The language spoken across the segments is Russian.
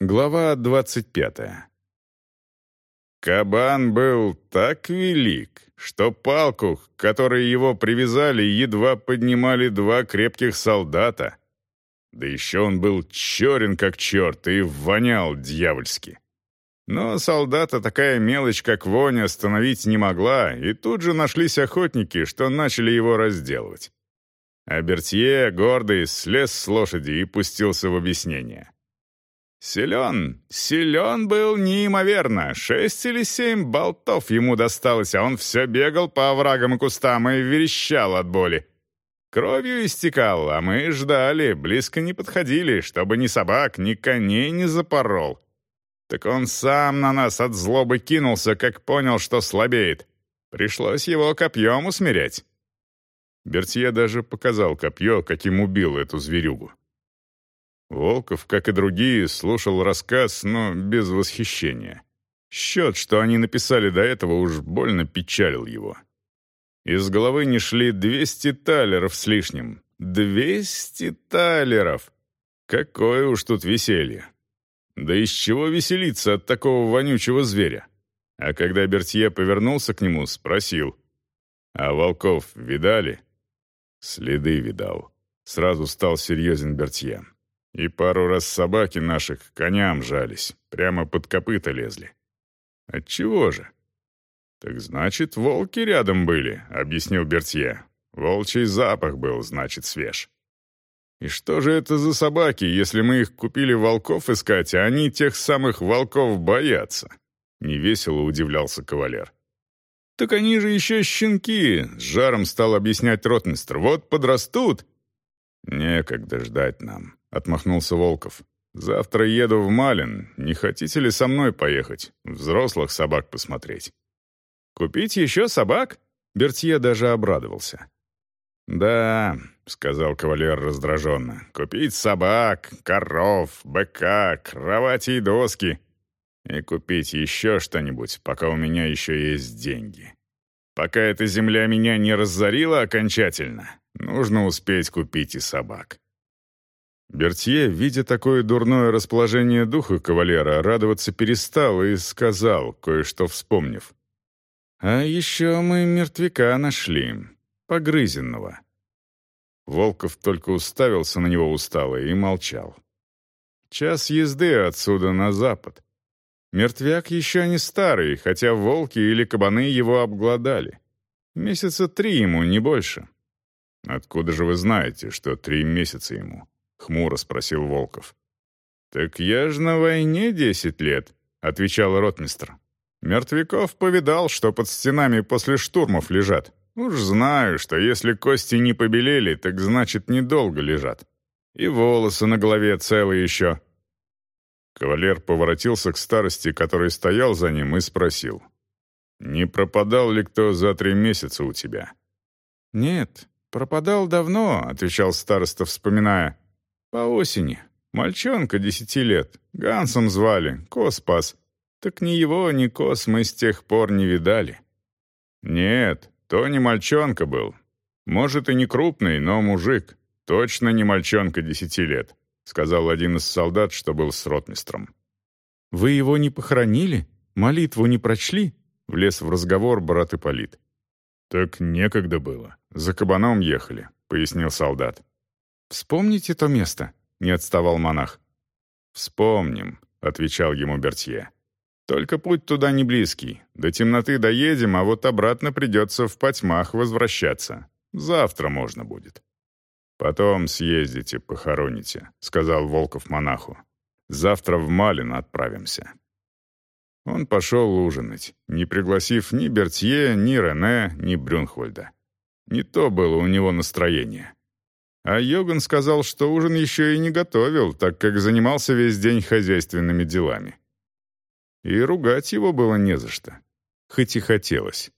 Глава двадцать пятая. Кабан был так велик, что палку, к которой его привязали, едва поднимали два крепких солдата. Да еще он был черен как черт и вонял дьявольски. Но солдата такая мелочь, как вонь, остановить не могла, и тут же нашлись охотники, что начали его разделывать. А Бертье, гордый, слез с лошади и пустился в объяснение. Силен, силен был неимоверно. Шесть или семь болтов ему досталось, а он все бегал по оврагам и кустам и верещал от боли. Кровью истекал, а мы ждали, близко не подходили, чтобы ни собак, ни коней не запорол. Так он сам на нас от злобы кинулся, как понял, что слабеет. Пришлось его копьем усмирять. Бертье даже показал копье, каким убил эту зверюгу. Волков, как и другие, слушал рассказ, но без восхищения. Счет, что они написали до этого, уж больно печалил его. Из головы не шли двести талеров с лишним. Двести талеров! Какое уж тут веселье! Да из чего веселиться от такого вонючего зверя? А когда Бертье повернулся к нему, спросил. «А волков видали?» «Следы видал». Сразу стал серьезен Бертье. И пару раз собаки наших коням жались, прямо под копыта лезли. Отчего же? Так значит, волки рядом были, объяснил Бертье. Волчий запах был, значит, свеж. И что же это за собаки, если мы их купили волков искать, а они тех самых волков боятся? Невесело удивлялся кавалер. «Так они же еще щенки!» — с жаром стал объяснять ротмистр. «Вот подрастут!» «Некогда ждать нам. — отмахнулся Волков. «Завтра еду в Малин. Не хотите ли со мной поехать? Взрослых собак посмотреть». «Купить еще собак?» Бертье даже обрадовался. «Да», — сказал кавалер раздраженно, — «купить собак, коров, быка, кровати и доски. И купить еще что-нибудь, пока у меня еще есть деньги. Пока эта земля меня не разорила окончательно, нужно успеть купить и собак». Бертье, видя такое дурное расположение духа кавалера, радоваться перестал и сказал, кое-что вспомнив. «А еще мы мертвяка нашли, погрызенного». Волков только уставился на него устало и молчал. «Час езды отсюда на запад. Мертвяк еще не старый, хотя волки или кабаны его обглодали. Месяца три ему, не больше». «Откуда же вы знаете, что три месяца ему?» — хмуро спросил Волков. «Так я ж на войне десять лет», — отвечал ротмистр. «Мертвяков повидал, что под стенами после штурмов лежат. Уж знаю, что если кости не побелели, так значит, недолго лежат. И волосы на голове целые еще». Кавалер поворотился к старости, который стоял за ним, и спросил. «Не пропадал ли кто за три месяца у тебя?» «Нет, пропадал давно», — отвечал староста, вспоминая. По осени. Мальчонка десяти лет. Гансом звали, Кос пас. Так ни его, ни Кос мы с тех пор не видали. Нет, то не мальчонка был. Может, и не крупный, но мужик. Точно не мальчонка десяти лет, сказал один из солдат, что был с ротмистром. «Вы его не похоронили? Молитву не прочли?» — влез в разговор брат Ипполит. «Так некогда было. За кабаном ехали», — пояснил солдат. «Вспомните то место», — не отставал монах. «Вспомним», — отвечал ему Бертье. «Только путь туда не близкий. До темноты доедем, а вот обратно придется в потьмах возвращаться. Завтра можно будет». «Потом съездите, похороните», — сказал Волков монаху. «Завтра в Малин отправимся». Он пошел ужинать, не пригласив ни Бертье, ни Рене, ни Брюнхвальда. Не то было у него настроение. А Йоган сказал, что ужин еще и не готовил, так как занимался весь день хозяйственными делами. И ругать его было не за что, хоть и хотелось.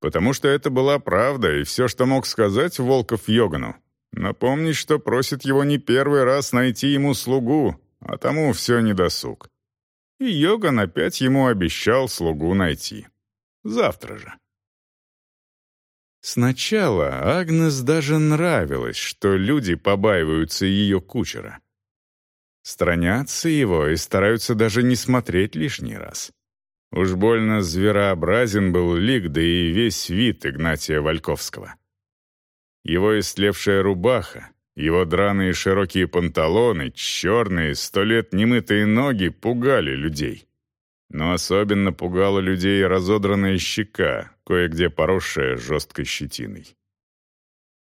Потому что это была правда, и все, что мог сказать Волков Йогану. Напомнить, что просит его не первый раз найти ему слугу, а тому все недосуг. И Йоган опять ему обещал слугу найти. Завтра же. Сначала Агнес даже нравилось, что люди побаиваются ее кучера. Сторонятся его и стараются даже не смотреть лишний раз. Уж больно зверообразен был лик, да и весь вид Игнатия Вальковского. Его истлевшая рубаха, его драные широкие панталоны, черные, сто лет немытые ноги пугали людей. Но особенно пугала людей разодранная щека, кое-где поросшая жесткой щетиной.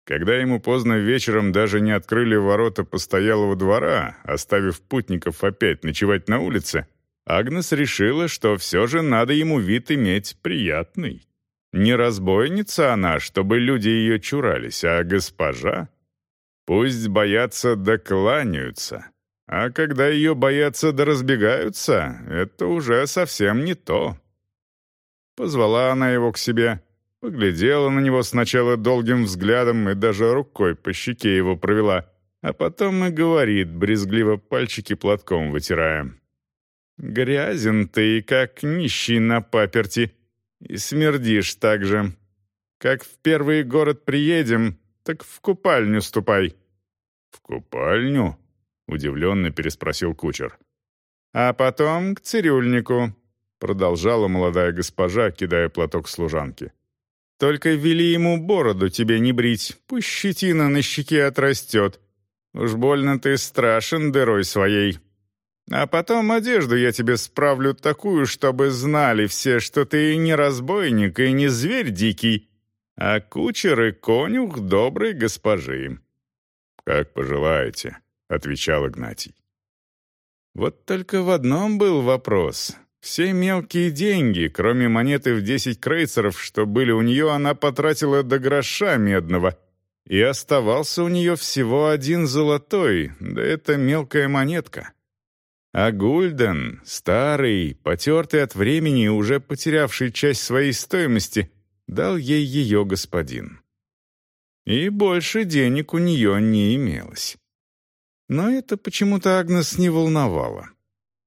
Когда ему поздно вечером даже не открыли ворота постоялого двора, оставив путников опять ночевать на улице, Агнес решила, что все же надо ему вид иметь приятный. Не разбойница она, чтобы люди ее чурались, а госпожа. Пусть боятся да. А когда ее боятся да разбегаются, это уже совсем не то. Позвала она его к себе, поглядела на него сначала долгим взглядом и даже рукой по щеке его провела, а потом и говорит, брезгливо пальчики платком вытирая. «Грязен ты, как нищий на паперти, и смердишь так же. Как в первый город приедем, так в купальню ступай». «В купальню?» — удивленно переспросил кучер. «А потом к цирюльнику», — продолжала молодая госпожа, кидая платок служанке. «Только вели ему бороду тебе не брить, пусть щетина на щеке отрастет. Уж больно ты страшен дырой своей. А потом одежду я тебе справлю такую, чтобы знали все, что ты не разбойник и не зверь дикий, а кучер и конюх доброй госпожи». «Как пожелаете», — отвечал Игнатий. Вот только в одном был вопрос. Все мелкие деньги, кроме монеты в десять крейцеров, что были у нее, она потратила до гроша медного. И оставался у нее всего один золотой, да это мелкая монетка. А Гульден, старый, потертый от времени, уже потерявший часть своей стоимости, дал ей ее господин. И больше денег у нее не имелось. Но это почему-то Агнес не волновало.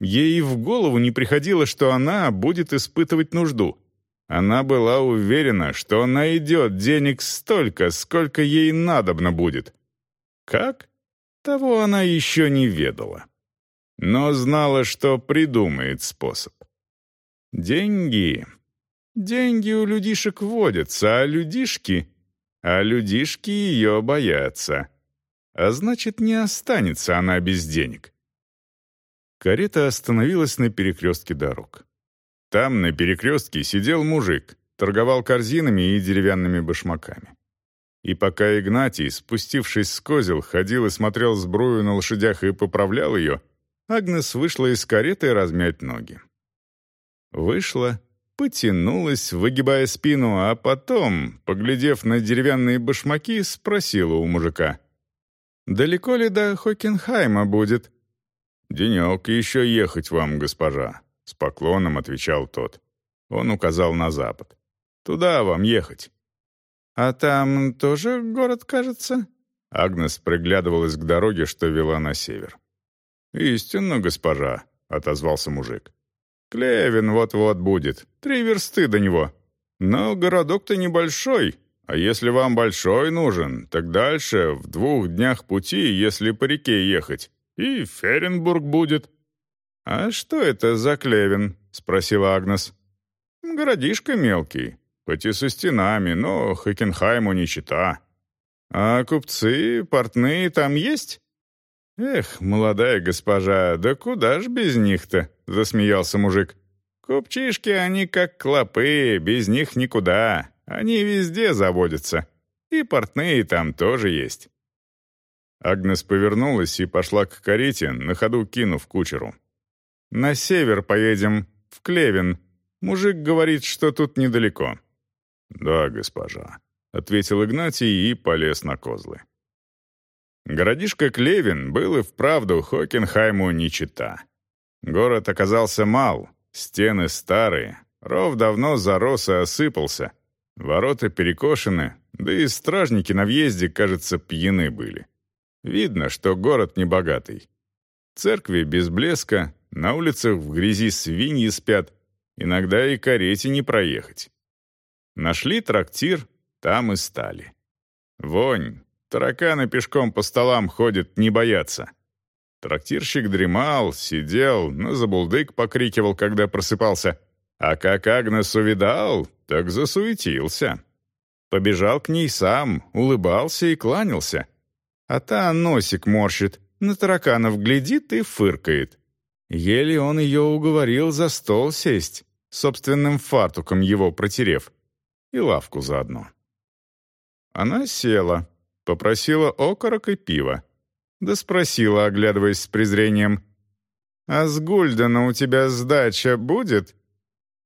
Ей в голову не приходило, что она будет испытывать нужду. Она была уверена, что найдет денег столько, сколько ей надобно будет. Как? Того она еще не ведала. Но знала, что придумает способ. Деньги. Деньги у людишек водятся, а людишки... А людишки ее боятся. А значит, не останется она без денег. Карета остановилась на перекрестке дорог. Там, на перекрестке, сидел мужик, торговал корзинами и деревянными башмаками. И пока Игнатий, спустившись с козел, ходил и смотрел сбрую на лошадях и поправлял ее, Агнес вышла из кареты размять ноги. Вышла, потянулась, выгибая спину, а потом, поглядев на деревянные башмаки, спросила у мужика. Далеко ли до Хокенхайма будет?» «Денек еще ехать вам, госпожа», — с поклоном отвечал тот. Он указал на запад. «Туда вам ехать». «А там тоже город, кажется?» Агнес приглядывалась к дороге, что вела на север. «Истинно, госпожа», — отозвался мужик. «Клевин вот-вот будет, три версты до него. Но городок-то небольшой, а если вам большой нужен, так дальше, в двух днях пути, если по реке ехать, и Ференбург будет». «А что это за Клевин?» — спросила Агнес. «Городишко мелкий, хоть и со стенами, но Хокенхайму не чита. А купцы, портные там есть?» «Эх, молодая госпожа, да куда ж без них-то?» — засмеялся мужик. «Купчишки, они как клопы, без них никуда. Они везде заводятся. И портные там тоже есть». Агнес повернулась и пошла к карете, на ходу кинув кучеру. «На север поедем, в Клевин. Мужик говорит, что тут недалеко». «Да, госпожа», — ответил Игнатий и полез на козлы. Городишко Клевин был и вправду Хокенхайму не чита. Город оказался мал, стены старые, ров давно зарос и осыпался — Ворота перекошены, да и стражники на въезде, кажется, пьяны были. Видно, что город небогатый. Церкви без блеска, на улицах в грязи свиньи спят, иногда и карете не проехать. Нашли трактир, там и стали. Вонь, тараканы пешком по столам ходят, не боятся. Трактирщик дремал, сидел, на забулдык покрикивал, когда просыпался. А как Агнес увидал, так засуетился. Побежал к ней сам, улыбался и кланялся. А та носик морщит, на тараканов глядит и фыркает. Еле он ее уговорил за стол сесть, собственным фартуком его протерев, и лавку заодно. Она села, попросила окорок и пиво. Да спросила, оглядываясь с презрением, «А с Гульдена у тебя сдача будет?»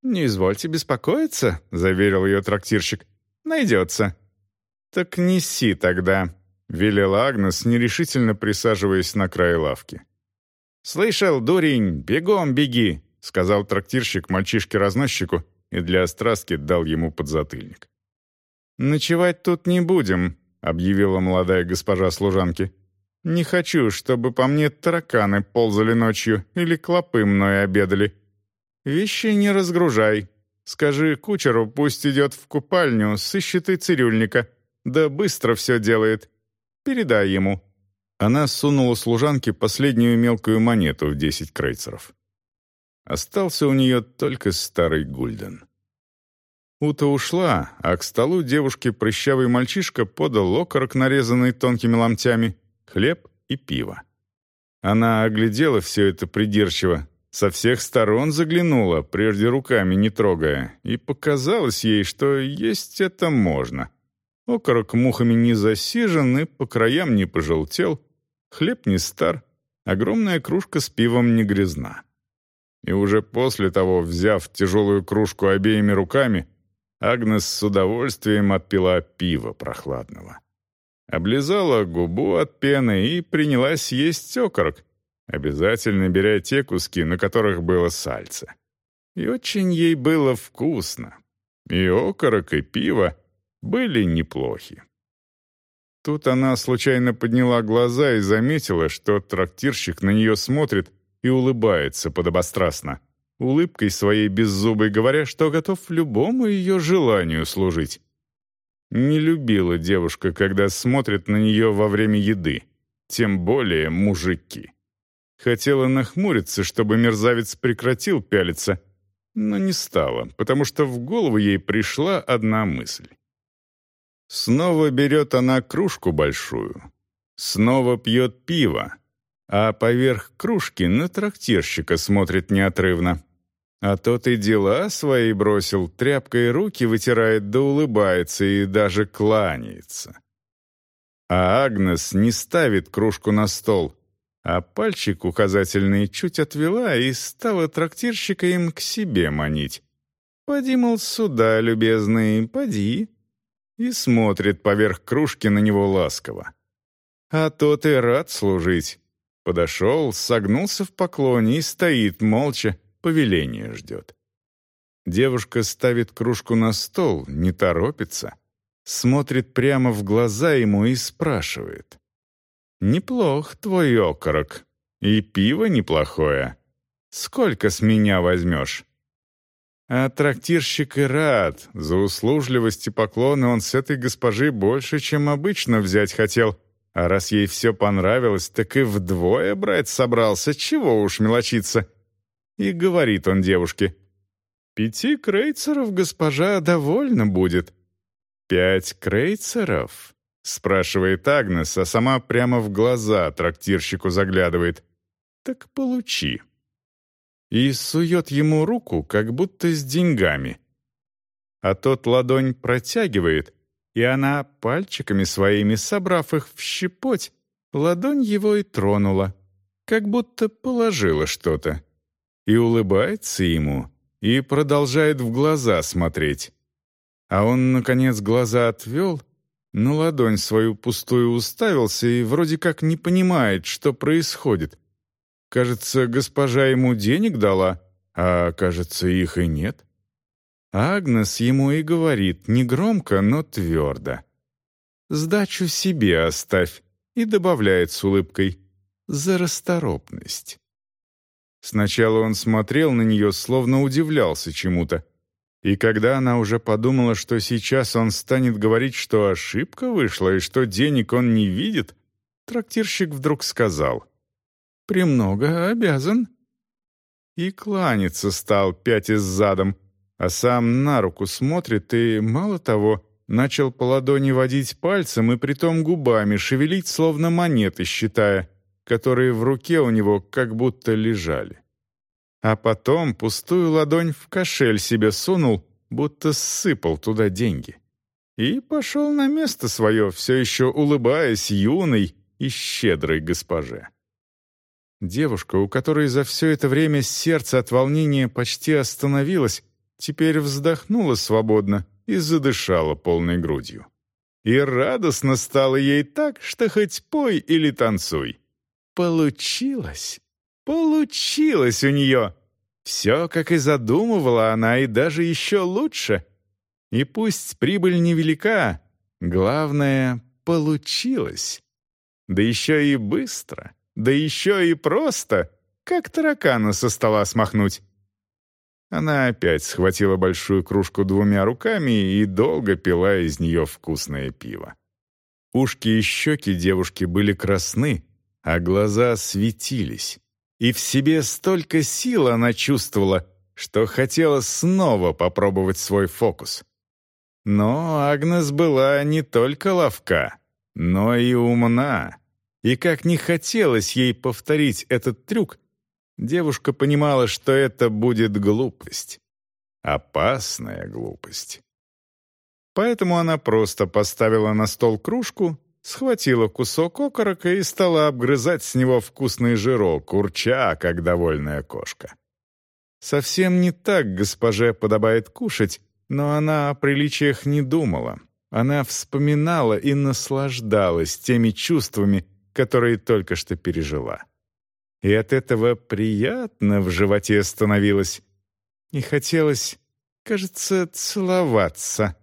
«Не извольте беспокоиться», — заверил ее трактирщик. «Найдется». «Так неси тогда», — велела Агнес, нерешительно присаживаясь на край лавки. «Слышал, дурень, бегом беги», — сказал трактирщик мальчишке-разносчику и для острастки дал ему подзатыльник. «Ночевать тут не будем», — объявила молодая госпожа служанки. «Не хочу, чтобы по мне тараканы ползали ночью или клопы мной обедали. Вещи не разгружай. Скажи кучеру, пусть идет в купальню, сыщет и цирюльника. Да быстро все делает. Передай ему». Она сунула служанке последнюю мелкую монету в десять крейцеров. Остался у нее только старый гульден. Ута ушла, а к столу девушке прыщавый мальчишка подал окорок, нарезанный тонкими ломтями, хлеб и пиво. Она оглядела все это придирчиво, со всех сторон заглянула, прежде руками не трогая, и показалось ей, что есть это можно. Окорок мухами не засижен и по краям не пожелтел, Хлеб не стар, огромная кружка с пивом не грязна. И уже после того, взяв тяжелую кружку обеими руками, Агнес с удовольствием отпила пива прохладного. Облизала губу от пены и принялась есть окорок, обязательно беря те куски, на которых было сальце. И очень ей было вкусно. И окорок, и пиво были неплохи. Тут она случайно подняла глаза и заметила, что трактирщик на нее смотрит и улыбается подобострастно, улыбкой своей беззубой говоря, что готов любому ее желанию служить. Не любила девушка, когда смотрят на нее во время еды, тем более мужики. Хотела нахмуриться, чтобы мерзавец прекратил пялиться, но не стала, потому что в голову ей пришла одна мысль. Снова берет она кружку большую, снова пьет пиво, а поверх кружки на трактирщика смотрит неотрывно. А тот и дела свои бросил, тряпкой руки вытирает да улыбается и даже кланяется. А Агнес не ставит кружку на стол, а пальчик указательный чуть отвела и стала трактирщика им к себе манить. «Поди, мол, сюда, любезный, поди, и смотрит поверх кружки на него ласково. А тот и рад служить. Подошел, согнулся в поклоне и стоит молча, повеление ждет. Девушка ставит кружку на стол, не торопится, смотрит прямо в глаза ему и спрашивает. «Неплох твой окорок, и пиво неплохое. Сколько с меня возьмешь?» А трактирщик и рад. За услужливость и поклоны он с этой госпожи больше, чем обычно взять хотел. А раз ей все понравилось, так и вдвое брать собрался. Чего уж мелочиться. И говорит он девушке. «Пяти крейцеров госпожа довольна будет». «Пять крейцеров?» — спрашивает Агнес, а сама прямо в глаза трактирщику заглядывает. «Так получи» и сует ему руку, как будто с деньгами. А тот ладонь протягивает, и она, пальчиками своими собрав их в щепоть, ладонь его и тронула, как будто положила что-то. И улыбается ему, и продолжает в глаза смотреть. А он, наконец, глаза отвел, на ладонь свою пустую уставился и вроде как не понимает, что происходит — Кажется, госпожа ему денег дала, а, кажется, их и нет. Агнес ему и говорит, негромко, но твердо. «Сдачу себе оставь», и добавляет с улыбкой «за расторопность». Сначала он смотрел на нее, словно удивлялся чему-то. И когда она уже подумала, что сейчас он станет говорить, что ошибка вышла и что денег он не видит, трактирщик вдруг сказал «Премного обязан». И кланяться стал, пятясь задом, а сам на руку смотрит и, мало того, начал по ладони водить пальцем и притом губами шевелить, словно монеты считая, которые в руке у него как будто лежали. А потом пустую ладонь в кошель себе сунул, будто сыпал туда деньги. И пошел на место свое, все еще улыбаясь юной и щедрой госпоже. Девушка, у которой за все это время сердце от волнения почти остановилось, теперь вздохнула свободно и задышала полной грудью. И радостно стало ей так, что хоть пой или танцуй. Получилось! Получилось у нее! Все, как и задумывала она, и даже еще лучше. И пусть прибыль невелика, главное — получилось. Да еще и быстро, да еще и просто, как таракана со стола смахнуть. Она опять схватила большую кружку двумя руками и долго пила из нее вкусное пиво. Ушки и щеки девушки были красны, а глаза светились. И в себе столько сил она чувствовала, что хотела снова попробовать свой фокус. Но Агнес была не только ловка, но и умна. И как не хотелось ей повторить этот трюк, девушка понимала, что это будет глупость. Опасная глупость. Поэтому она просто поставила на стол кружку схватила кусок окорока и стала обгрызать с него вкусный жирок, урча, как довольная кошка. Совсем не так госпоже подобает кушать, но она о приличиях не думала. Она вспоминала и наслаждалась теми чувствами, которые только что пережила. И от этого приятно в животе становилось. И хотелось, кажется, целоваться.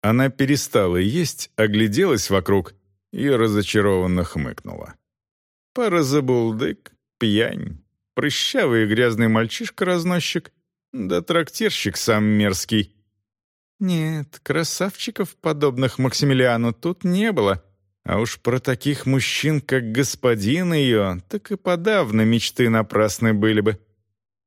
Она перестала есть, огляделась вокруг и разочарованно хмыкнула. Пара забулдык, пьянь, прыщавый и грязный мальчишка-разносчик, да трактирщик сам мерзкий. Нет, красавчиков, подобных Максимилиану, тут не было, а уж про таких мужчин, как господин ее, так и подавно мечты напрасны были бы.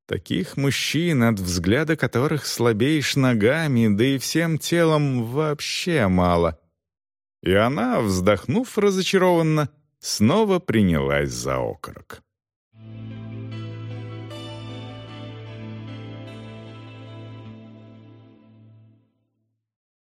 Таких мужчин, от взгляда которых слабеешь ногами, да и всем телом вообще мало. И она, вздохнув разочарованно, снова принялась за окорок.